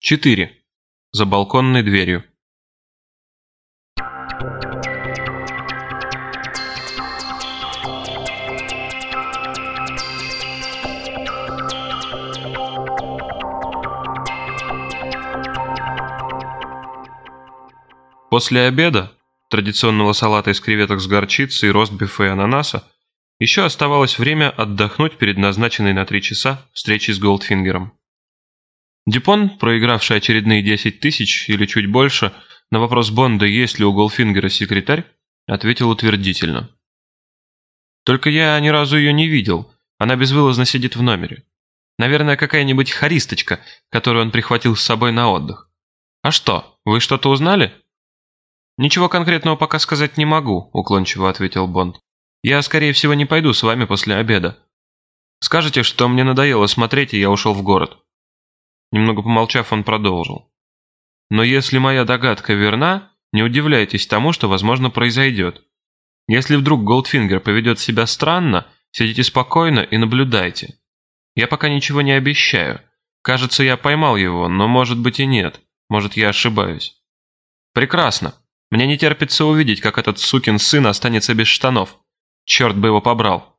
4. За балконной дверью. После обеда, традиционного салата из креветок с горчицей, ростбифа и ананаса, еще оставалось время отдохнуть перед назначенной на три часа встречей с Голдфингером. Дюпон, проигравший очередные 10 тысяч или чуть больше, на вопрос Бонда, есть ли у Голдфингера секретарь, ответил утвердительно. «Только я ни разу ее не видел. Она безвылазно сидит в номере. Наверное, какая-нибудь харисточка, которую он прихватил с собой на отдых. А что, вы что-то узнали?» «Ничего конкретного пока сказать не могу», — уклончиво ответил Бонд. «Я, скорее всего, не пойду с вами после обеда. Скажете, что мне надоело смотреть, и я ушел в город». Немного помолчав, он продолжил. «Но если моя догадка верна, не удивляйтесь тому, что, возможно, произойдет. Если вдруг Голдфингер поведет себя странно, сидите спокойно и наблюдайте. Я пока ничего не обещаю. Кажется, я поймал его, но может быть и нет. Может, я ошибаюсь». «Прекрасно. Мне не терпится увидеть, как этот сукин сын останется без штанов. Черт бы его побрал.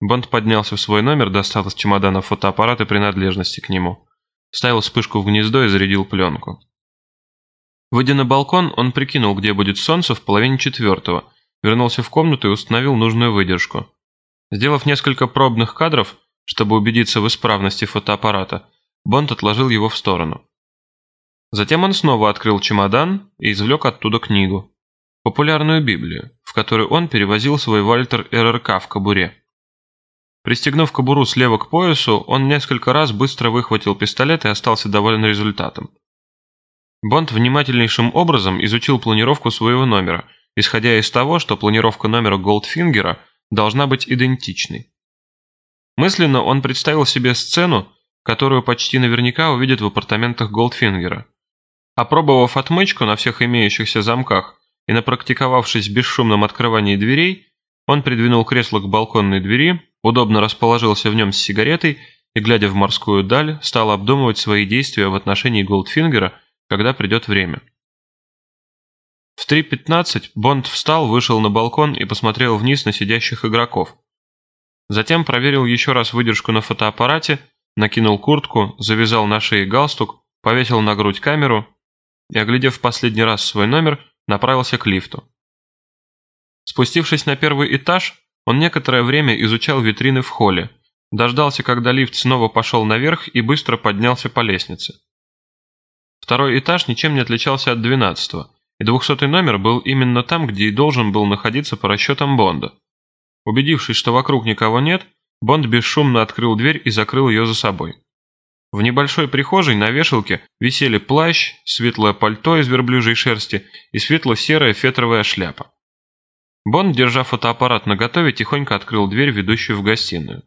Бонд поднялся в свой номер, достал из чемодана фотоаппарат и принадлежности к нему. Ставил вспышку в гнездо и зарядил пленку. Выйдя на балкон, он прикинул, где будет солнце в половине четвертого, вернулся в комнату и установил нужную выдержку. Сделав несколько пробных кадров, чтобы убедиться в исправности фотоаппарата, Бонд отложил его в сторону. Затем он снова открыл чемодан и извлек оттуда книгу. Популярную Библию, в которой он перевозил свой Вальтер РРК в кобуре. Пристегнув кобуру слева к поясу, он несколько раз быстро выхватил пистолет и остался доволен результатом. Бонд внимательнейшим образом изучил планировку своего номера, исходя из того, что планировка номера Голдфингера должна быть идентичной. Мысленно он представил себе сцену, которую почти наверняка увидит в апартаментах Голдфингера. Опробовав отмычку на всех имеющихся замках и напрактиковавшись в бесшумном открывании дверей, он придвинул кресло к балконной двери, удобно расположился в нем с сигаретой и, глядя в морскую даль, стал обдумывать свои действия в отношении Голдфингера, когда придет время. В 3.15 Бонд встал, вышел на балкон и посмотрел вниз на сидящих игроков. Затем проверил еще раз выдержку на фотоаппарате, накинул куртку, завязал на шее галстук, повесил на грудь камеру и, оглядев в последний раз свой номер, направился к лифту. Спустившись на первый этаж, он некоторое время изучал витрины в холле, дождался, когда лифт снова пошел наверх и быстро поднялся по лестнице. Второй этаж ничем не отличался от двенадцатого, и двухсотый номер был именно там, где и должен был находиться по расчетам Бонда. Убедившись, что вокруг никого нет, Бонд бесшумно открыл дверь и закрыл ее за собой. В небольшой прихожей на вешалке висели плащ, светлое пальто из верблюжьей шерсти и светло-серая фетровая шляпа. Бонд, держа фотоаппарат наготове, тихонько открыл дверь, ведущую в гостиную.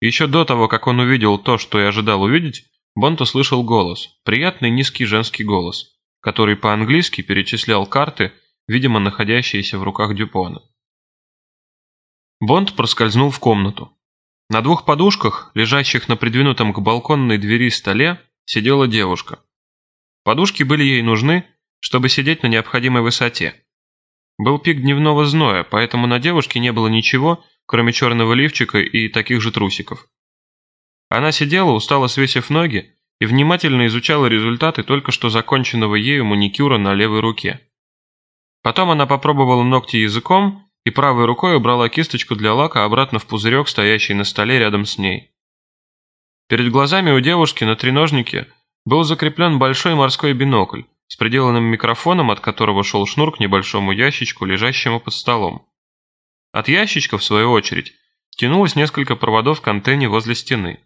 Еще до того, как он увидел то, что и ожидал увидеть, Бонд услышал голос, приятный низкий женский голос, который по-английски перечислял карты, видимо, находящиеся в руках Дюпона. Бонд проскользнул в комнату. На двух подушках, лежащих на придвинутом к балконной двери столе, сидела девушка. Подушки были ей нужны, чтобы сидеть на необходимой высоте. Был пик дневного зноя, поэтому на девушке не было ничего, кроме черного лифчика и таких же трусиков. Она сидела, устало свесив ноги, и внимательно изучала результаты только что законченного ею маникюра на левой руке. Потом она попробовала ногти языком и правой рукой убрала кисточку для лака обратно в пузырек, стоящий на столе рядом с ней. Перед глазами у девушки на треножнике был закреплен большой морской бинокль с приделанным микрофоном, от которого шел шнур к небольшому ящичку, лежащему под столом. От ящичка, в свою очередь, тянулось несколько проводов к антенне возле стены.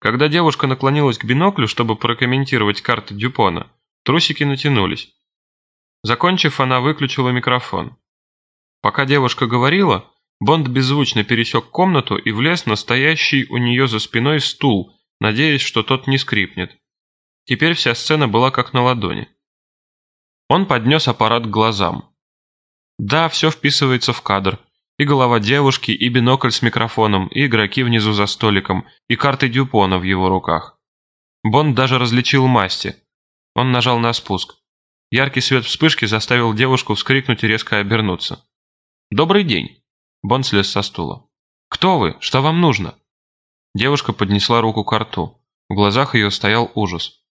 Когда девушка наклонилась к биноклю, чтобы прокомментировать карты Дюпона, трусики натянулись. Закончив, она выключила микрофон. Пока девушка говорила, Бонд беззвучно пересек комнату и влез на стоящий у нее за спиной стул, надеясь, что тот не скрипнет. Теперь вся сцена была как на ладони. Он поднес аппарат к глазам. Да, все вписывается в кадр. И голова девушки, и бинокль с микрофоном, и игроки внизу за столиком, и карты Дюпона в его руках. Бонд даже различил масти. Он нажал на спуск. Яркий свет вспышки заставил девушку вскрикнуть и резко обернуться. «Добрый день!» Бонд слез со стула. «Кто вы? Что вам нужно?» Девушка поднесла руку к рту. В глазах ее стоял ужас.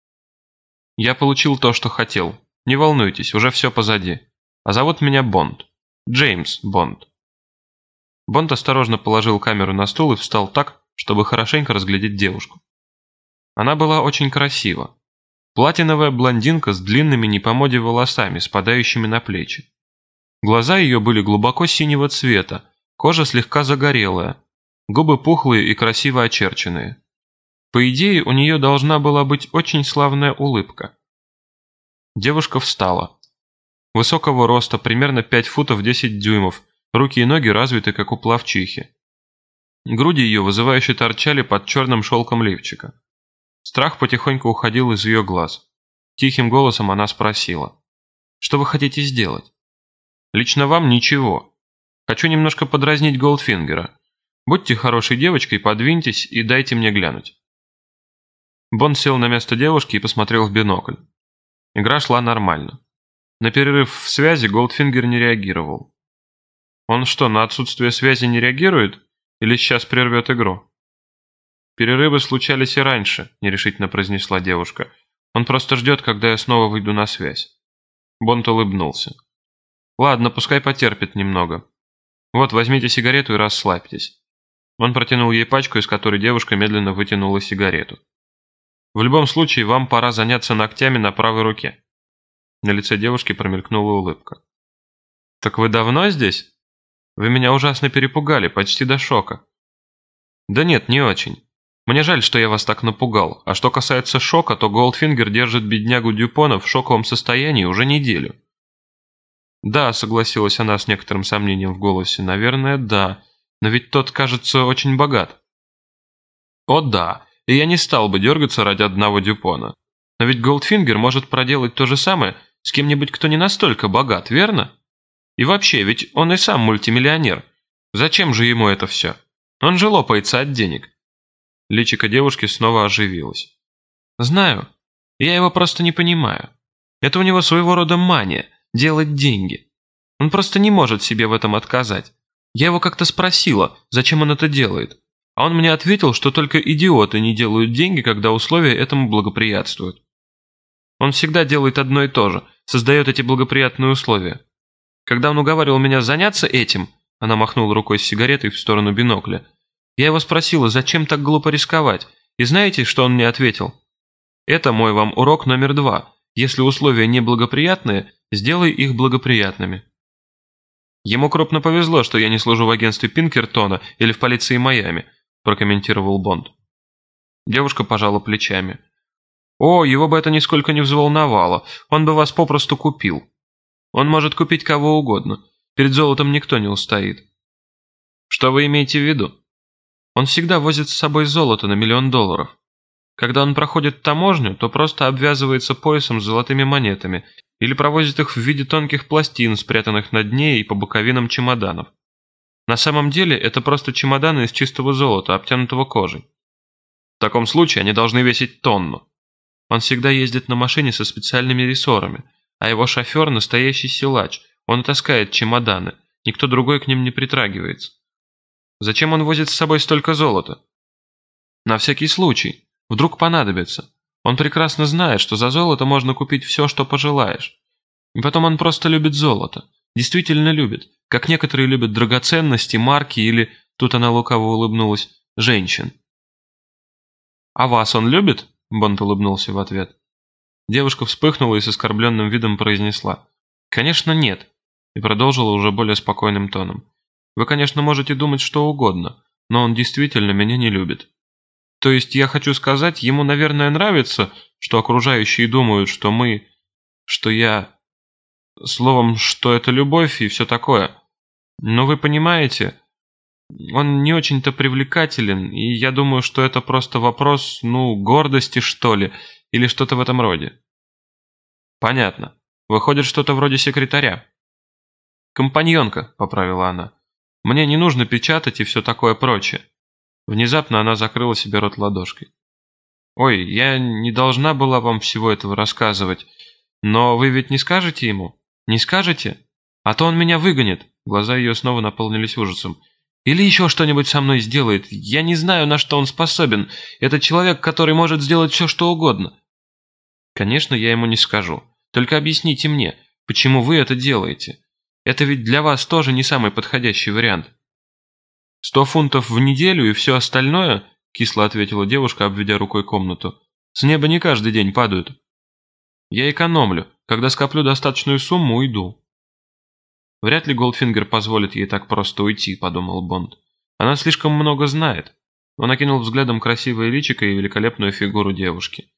«Я получил то, что хотел. Не волнуйтесь, уже все позади. А зовут меня Бонд. Джеймс Бонд». Бонд осторожно положил камеру на стул и встал так, чтобы хорошенько разглядеть девушку. Она была очень красива. Платиновая блондинка с длинными не по моде волосами, спадающими на плечи. Глаза ее были глубоко синего цвета, кожа слегка загорелая, губы пухлые и красиво очерченные. По идее, у нее должна была быть очень славная улыбка. Девушка встала. Высокого роста, примерно 5 футов 10 дюймов, руки и ноги развиты, как у плавчихи. Груди ее вызывающе торчали под черным шелком лифчика. Страх потихоньку уходил из ее глаз. Тихим голосом она спросила. «Что вы хотите сделать?» «Лично вам ничего. Хочу немножко подразнить Голдфингера. Будьте хорошей девочкой, подвиньтесь и дайте мне глянуть». Бонд сел на место девушки и посмотрел в бинокль. Игра шла нормально. На перерыв в связи Голдфингер не реагировал. Он что, на отсутствие связи не реагирует? Или сейчас прервет игру? «Перерывы случались и раньше», — нерешительно произнесла девушка. «Он просто ждет, когда я снова выйду на связь». Бонд улыбнулся. «Ладно, пускай потерпит немного. Вот, возьмите сигарету и расслабьтесь». Он протянул ей пачку, из которой девушка медленно вытянула сигарету. «В любом случае, вам пора заняться ногтями на правой руке». На лице девушки промелькнула улыбка. «Так вы давно здесь? Вы меня ужасно перепугали, почти до шока». «Да нет, не очень. Мне жаль, что я вас так напугал. А что касается шока, то Голдфингер держит беднягу Дюпона в шоковом состоянии уже неделю. Да, согласилась она с некоторым сомнением в голосе. Наверное, да. Но ведь тот, кажется, очень богат. О да, и я не стал бы дергаться ради одного Дюпона. Но ведь Голдфингер может проделать то же самое с кем-нибудь, кто не настолько богат, верно? И вообще, ведь он и сам мультимиллионер. Зачем же ему это все? Он же лопается от денег. Личико девушки снова оживилось. «Знаю. Я его просто не понимаю. Это у него своего рода мания – делать деньги. Он просто не может себе в этом отказать. Я его как-то спросила, зачем он это делает. А он мне ответил, что только идиоты не делают деньги, когда условия этому благоприятствуют. Он всегда делает одно и то же, создает эти благоприятные условия. Когда он уговаривал меня заняться этим, она махнула рукой с сигаретой в сторону бинокля, я его спросила, зачем так глупо рисковать, и знаете, что он мне ответил? Это мой вам урок номер два. Если условия неблагоприятные, сделай их благоприятными. Ему крупно повезло, что я не служу в агентстве Пинкертона или в полиции Майами, прокомментировал Бонд. Девушка пожала плечами. О, его бы это нисколько не взволновало, он бы вас попросту купил. Он может купить кого угодно, перед золотом никто не устоит. Что вы имеете в виду? Он всегда возит с собой золото на миллион долларов. Когда он проходит таможню, то просто обвязывается поясом с золотыми монетами или провозит их в виде тонких пластин, спрятанных на дне и по боковинам чемоданов. На самом деле это просто чемоданы из чистого золота, обтянутого кожей. В таком случае они должны весить тонну. Он всегда ездит на машине со специальными рессорами, а его шофер – настоящий силач, он таскает чемоданы, никто другой к ним не притрагивается. Зачем он возит с собой столько золота? На всякий случай. Вдруг понадобится. Он прекрасно знает, что за золото можно купить все, что пожелаешь. И потом он просто любит золото. Действительно любит. Как некоторые любят драгоценности, марки или, тут она лукаво улыбнулась, женщин. «А вас он любит?» – Бонд улыбнулся в ответ. Девушка вспыхнула и с оскорбленным видом произнесла. «Конечно нет», и продолжила уже более спокойным тоном. Вы, конечно, можете думать что угодно, но он действительно меня не любит. То есть я хочу сказать, ему, наверное, нравится, что окружающие думают, что мы... что я... Словом, что это любовь и все такое. Но вы понимаете, он не очень-то привлекателен, и я думаю, что это просто вопрос, ну, гордости, что ли, или что-то в этом роде. Понятно. Выходит, что-то вроде секретаря. Компаньонка, поправила она. Мне не нужно печатать и все такое прочее. Внезапно она закрыла себе рот ладошкой. «Ой, я не должна была вам всего этого рассказывать. Но вы ведь не скажете ему? Не скажете? А то он меня выгонит». Глаза ее снова наполнились ужасом. «Или еще что-нибудь со мной сделает. Я не знаю, на что он способен. Это человек, который может сделать все, что угодно». «Конечно, я ему не скажу. Только объясните мне, почему вы это делаете? Это ведь для вас тоже не самый подходящий вариант». «Сто фунтов в неделю и все остальное?» — кисло ответила девушка, обведя рукой комнату. «С неба не каждый день падают». «Я экономлю. Когда скоплю достаточную сумму, уйду». «Вряд ли Голдфингер позволит ей так просто уйти», — подумал Бонд. «Она слишком много знает». Он окинул взглядом красивое личико и великолепную фигуру девушки.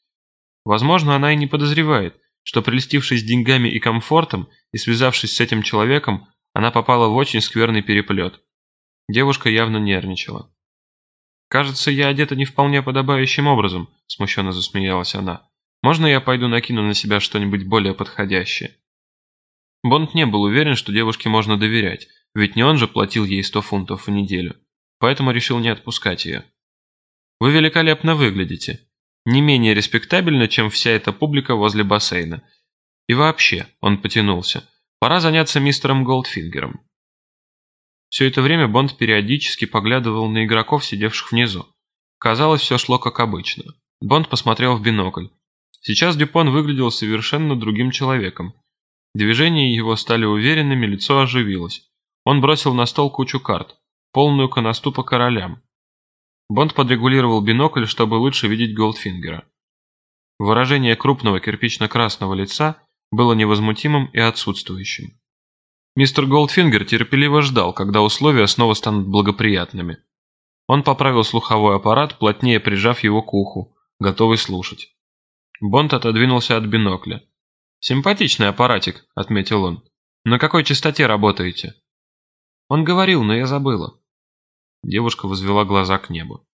Возможно, она и не подозревает, что прелестившись деньгами и комфортом и связавшись с этим человеком, она попала в очень скверный переплет. Девушка явно нервничала. «Кажется, я одета не вполне подобающим образом», – смущенно засмеялась она. «Можно я пойду накину на себя что-нибудь более подходящее?» Бонд не был уверен, что девушке можно доверять, ведь не он же платил ей 100 фунтов в неделю, поэтому решил не отпускать ее. «Вы великолепно выглядите. Не менее респектабельно, чем вся эта публика возле бассейна. И вообще», – он потянулся, – «пора заняться мистером Голдфингером. Все это время Бонд периодически поглядывал на игроков, сидевших внизу. Казалось, все шло как обычно. Бонд посмотрел в бинокль. Сейчас Дюпон выглядел совершенно другим человеком. Движения его стали уверенными, лицо оживилось. Он бросил на стол кучу карт, полную канасту по королям. Бонд подрегулировал бинокль, чтобы лучше видеть Голдфингера. Выражение крупного кирпично-красного лица было невозмутимым и отсутствующим. Мистер Голдфингер терпеливо ждал, когда условия снова станут благоприятными. Он поправил слуховой аппарат, плотнее прижав его к уху, готовый слушать. Бонд отодвинулся от бинокля. «Симпатичный аппаратик», — отметил он. «На какой частоте работаете?» Он говорил, но я забыла. Девушка возвела глаза к небу.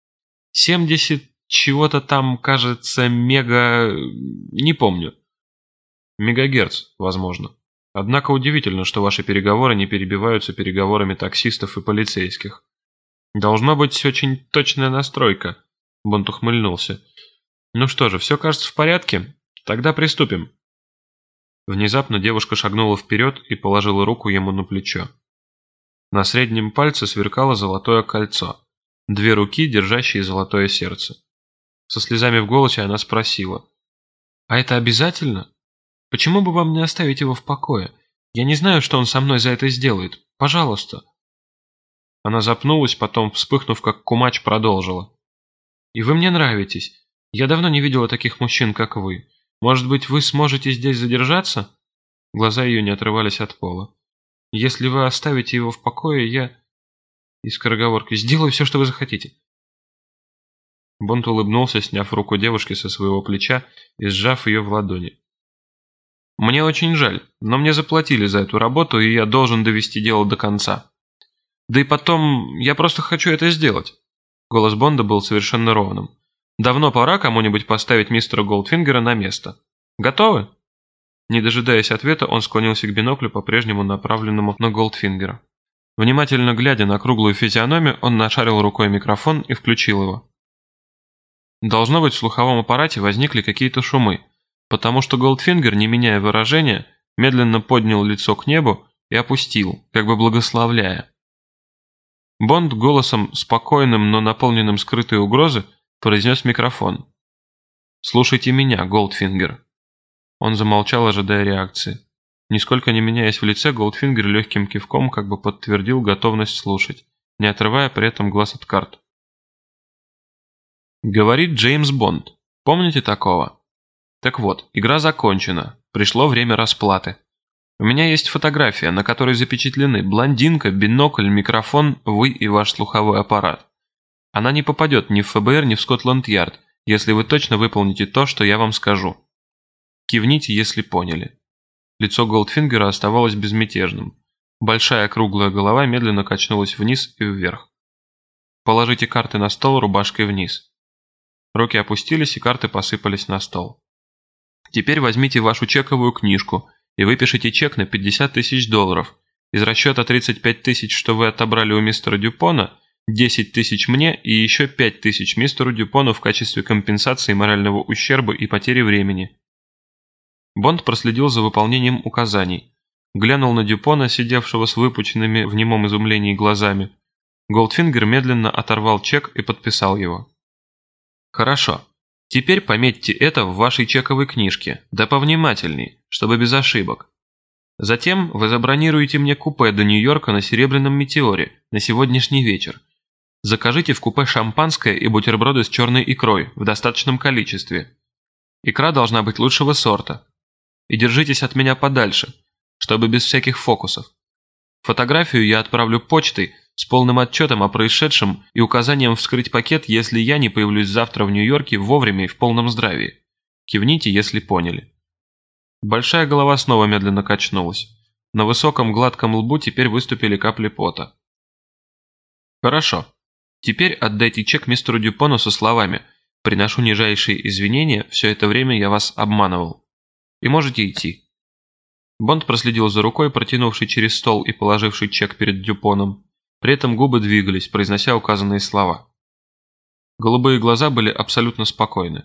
«Семьдесят чего-то там, кажется, мега... не помню». «Мегагерц, возможно». Однако удивительно, что ваши переговоры не перебиваются переговорами таксистов и полицейских. Должна быть очень точная настройка. Бонт ухмыльнулся. Ну что же, все кажется в порядке? Тогда приступим. Внезапно девушка шагнула вперед и положила руку ему на плечо. На среднем пальце сверкало золотое кольцо. Две руки, держащие золотое сердце. Со слезами в голосе она спросила. «А это обязательно?» Почему бы вам не оставить его в покое? Я не знаю, что он со мной за это сделает. Пожалуйста». Она запнулась, потом, вспыхнув как кумач, продолжила. «И вы мне нравитесь. Я давно не видела таких мужчин, как вы. Может быть, вы сможете здесь задержаться?» Глаза ее не отрывались от пола. «Если вы оставите его в покое, я...» И скороговоркой «Сделаю все, что вы захотите». Бонт улыбнулся, сняв руку девушки со своего плеча и сжав ее в ладони. Мне очень жаль, но мне заплатили за эту работу, и я должен довести дело до конца. Да и потом, я просто хочу это сделать. Голос Бонда был совершенно ровным. Давно пора кому-нибудь поставить мистера Голдфингера на место. Готовы? Не дожидаясь ответа, он склонился к биноклю, по-прежнему направленному на Голдфингера. Внимательно глядя на круглую физиономию, он нашарил рукой микрофон и включил его. Должно быть, в слуховом аппарате возникли какие-то шумы, потому что Голдфингер, не меняя выражения, медленно поднял лицо к небу и опустил, как бы благословляя. Бонд голосом, спокойным, но наполненным скрытой угрозы, произнес в микрофон. «Слушайте меня, Голдфингер». Он замолчал, ожидая реакции. Нисколько не меняясь в лице, Голдфингер легким кивком как бы подтвердил готовность слушать, не отрывая при этом глаз от карт. Говорит Джеймс Бонд. Помните такого? Так вот, игра закончена. Пришло время расплаты. У меня есть фотография, на которой запечатлены блондинка, бинокль, микрофон, вы и ваш слуховой аппарат. Она не попадет ни в ФБР, ни в Скотланд-Ярд, если вы точно выполните то, что я вам скажу. Кивните, если поняли. Лицо Голдфингера оставалось безмятежным. Большая круглая голова медленно качнулась вниз и вверх. Положите карты на стол рубашкой вниз. Руки опустились, и карты посыпались на стол. Теперь возьмите вашу чековую книжку и выпишите чек на 50 тысяч долларов. Из расчета 35 тысяч, что вы отобрали у мистера Дюпона, 10 тысяч мне и еще 5 тысяч мистеру Дюпону в качестве компенсации морального ущерба и потери времени. Бонд проследил за выполнением указаний, глянул на Дюпона, сидевшего с выпученными в немом изумлении глазами. Голдфингер медленно оторвал чек и подписал его. «Хорошо. Теперь пометьте это в вашей чековой книжке, да повнимательней, чтобы без ошибок. Затем вы забронируете мне купе до Нью-Йорка на Серебряном Метеоре на сегодняшний вечер. Закажите в купе шампанское и бутерброды с черной икрой в достаточном количестве. Икра должна быть лучшего сорта. И держитесь от меня подальше, чтобы без всяких фокусов. Фотографию я отправлю почтой с полным отчетом о происшедшем и указанием вскрыть пакет, если я не появлюсь завтра в Нью-Йорке вовремя и в полном здравии. Кивните, если поняли. Большая голова снова медленно качнулась. На высоком гладком лбу теперь выступили капли пота. «Хорошо. Теперь отдайте чек мистеру Дюпону со словами «Приношу нижайшие извинения, все это время я вас обманывал». И можете идти». Бонд проследил за рукой, протянувшей через стол и положившей чек перед Дюпоном. При этом губы двигались, произнося указанные слова. Голубые глаза были абсолютно спокойны.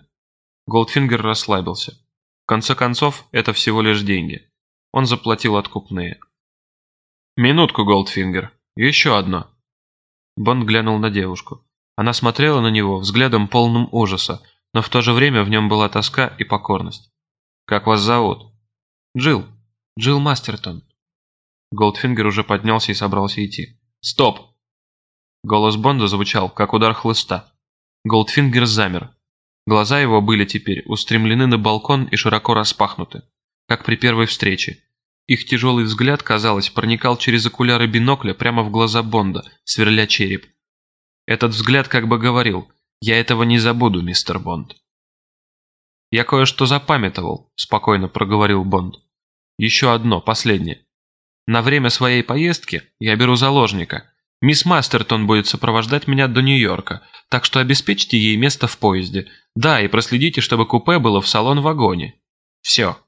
Голдфингер расслабился. В конце концов, это всего лишь деньги. Он заплатил откупные. «Минутку, Голдфингер. Еще одно». Бонд глянул на девушку. Она смотрела на него взглядом полным ужаса, но в то же время в нем была тоска и покорность. «Как вас зовут?» «Джилл. Джилл Мастертон». Голдфингер уже поднялся и собрался идти. «Стоп!» Голос Бонда звучал, как удар хлыста. Голдфингер замер. Глаза его были теперь устремлены на балкон и широко распахнуты, как при первой встрече. Их тяжелый взгляд, казалось, проникал через окуляры бинокля прямо в глаза Бонда, сверля череп. Этот взгляд как бы говорил «Я этого не забуду, мистер Бонд». «Я кое-что запамятовал», – спокойно проговорил Бонд. «Еще одно, последнее. На время своей поездки я беру заложника. Мисс Мастертон будет сопровождать меня до Нью-Йорка, так что обеспечьте ей место в поезде. Да, и проследите, чтобы купе было в салон-вагоне. Все.